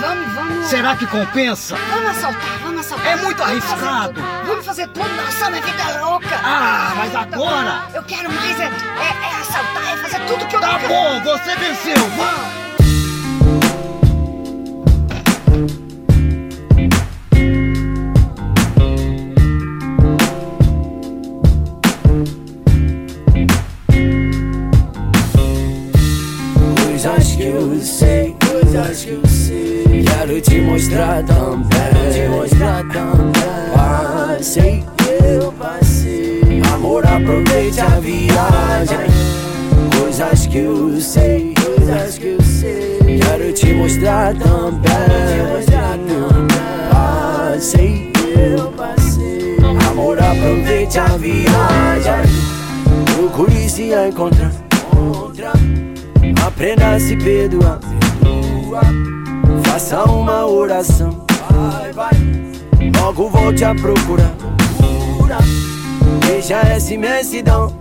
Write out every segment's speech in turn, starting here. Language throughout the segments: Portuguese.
Vamos, vamos. Será que compensa? Vamos assaltar, vamos assaltar. É muito Vamos fazer arriscado. tudo. Vamos fazer tudo. Nossa, vai ficar louca. Ah, mas agora. Eu quero mais é, é, é assaltar, é fazer tudo que eu Tá nunca- bom, você venceu. Vamos. Coisas que eu sei, coisas que eu sei. Quero te mostrar também. Te mostrar também. Passei, eu passei. Amor, aproveite a viagem. Coisas que eu sei, coisas que eu sei. Quero te mostrar também. mostrar também. Passei, eu passei. Amor, aproveite a viagem. Procure se encontrar. Aprenda a se perdoar. Faça uma oração. Logo volte a procurar. Veja essa imensidão.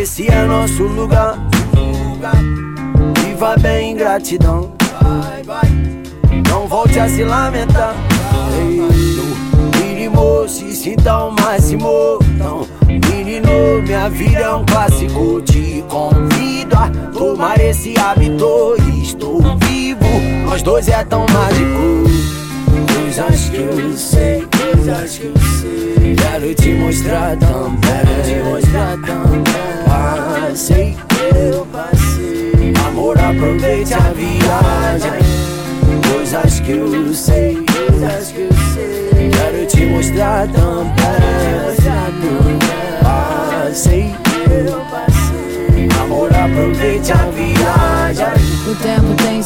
Esse é nosso lugar. Viva bem em gratidão. Não volte a se lamentar. Mínimo, se sinta ao máximo. Então, menino, minha vida é um clássico. Te convido a tomar esse hábito. Nós dois é tão mágico. Coisas que eu sei, coisas que eu sei. Quero te mostrar também. Te mostrar também. Passei, eu passei. Amor, aproveite a viagem. Coisas que eu sei, coisas que eu sei. Quero te mostrar também. Passei, eu passei. Amor, aproveite a viagem. O tempo tem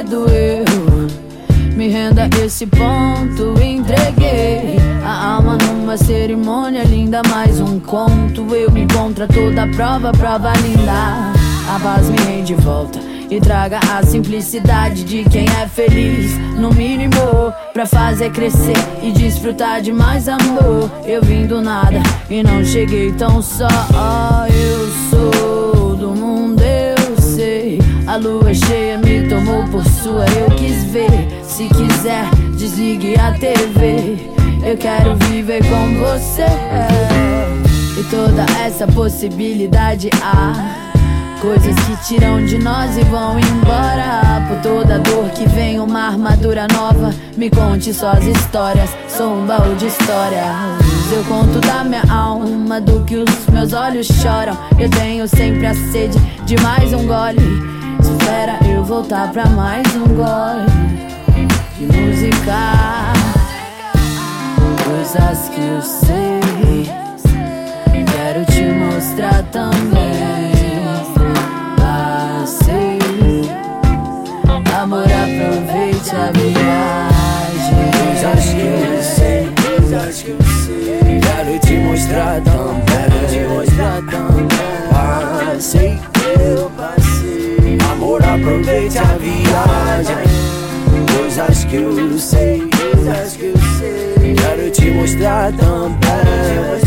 segredo, eu me renda esse ponto. Entreguei a alma numa cerimônia linda, mais um conto. Eu me contra toda prova, prova linda. A paz me rende de volta e traga a simplicidade de quem é feliz. No mínimo, pra fazer crescer e desfrutar de mais amor. Eu vim do nada e não cheguei tão só. Eu cheia me tomou por sua, eu quis ver. Se quiser, desligue a TV. Eu quero viver com você. E toda essa possibilidade há. Coisas que tiram de nós e vão embora. Por toda dor que vem uma armadura nova. Me conte suas histórias, sou um baú de histórias. Eu conto da minha alma, do que os meus olhos choram. Eu tenho sempre a sede de mais um gole. Espera eu voltar pra mais um gole de música. Coisas que eu sei, quero te mostrar também. Passei, amor, aproveite a viagem. Coisas que eu sei, coisas que eu sei. Quero te mostrar também. Te mostrar também. Passei, eu aproveite a viagem. Coisas que eu sei, coisas que eu sei. Quero te mostrar também.